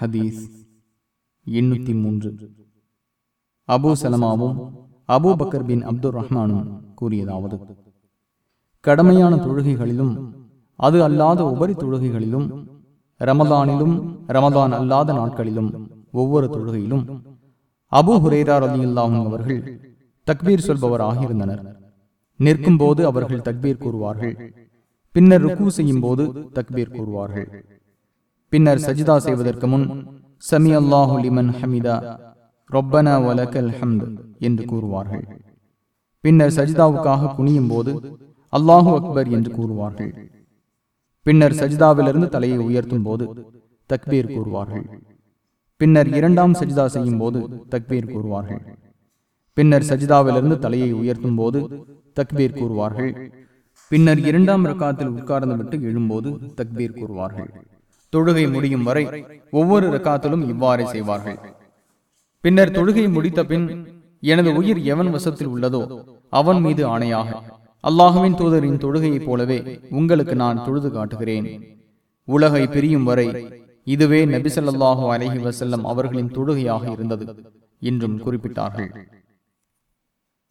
ஹதீஸ் எண்ணூத்தி மூன்று. அபூ சலமாவும் அபூ பக்கர் பின் அப்துல் ரஹ்மானும் கூறியதாவது கடமையான தொழுகைகளிலும் அது அல்லாத உபரி தொழுகைகளிலும் ரமதானிலும் ரமதான் அல்லாத நாட்களிலும் ஒவ்வொரு தொழுகையிலும் அபு ஹுரேரா ரலியுல்லாஹும் அவர்கள் தக்பீர் சொல்பவர் ஆகியிருந்தனர் நிற்கும் போது அவர்கள் தக்பீர் கூறுவார்கள். பின்னர் ருக்கு செய்யும் போது தக்பீர் கூறுவார்கள். பின்னர் சஜிதா செய்வதற்கு முன் சமி அல்லாஹு லிமன் ஹமிதா ரொப்பன வலக்கல் ஹம்து என்று கூறுவார்கள். பின்னர் சஜிதாவுக்காக குனியும் போது அல்லாஹு அக்பர் என்று கூறுவார்கள். பின்னர் சஜிதாவிலிருந்து தலையை உயர்த்தும் போது தக்பீர் கூறுவார்கள். பின்னர் இரண்டாம் சஜிதா செய்யும் போது தக்பீர் கூறுவார்கள். பின்னர் சஜிதாவிலிருந்து தலையை உயர்த்தும் போது தக்பீர் கூறுவார்கள். பின்னர் இரண்டாம் ரக்காத்தில் உட்கார்ந்து விட்டு எழும்போது தக்பீர் கூறுவார்கள். தொழுகை முடியும் வரை ஒவ்வொரு ரக்காத்திலும் இவ்வாறே செய்வார்கள். பின்னர் தொழுகை முடித்த பின் எனது உயிர் எவன் வசத்தில் உள்ளதோ அவன் மீது ஆணையாக அல்லாஹுவின் தூதரின் தொழுகையைப் போலவே உங்களுக்கு நான் தொழுது காட்டுகிறேன். உலகை பிரியும் வரை இதுவே நபிசல்லாஹு அலஹி வசல்லம் அவர்களின் தொழுகையாக இருந்தது என்றும் குறிப்பிட்டார்கள்.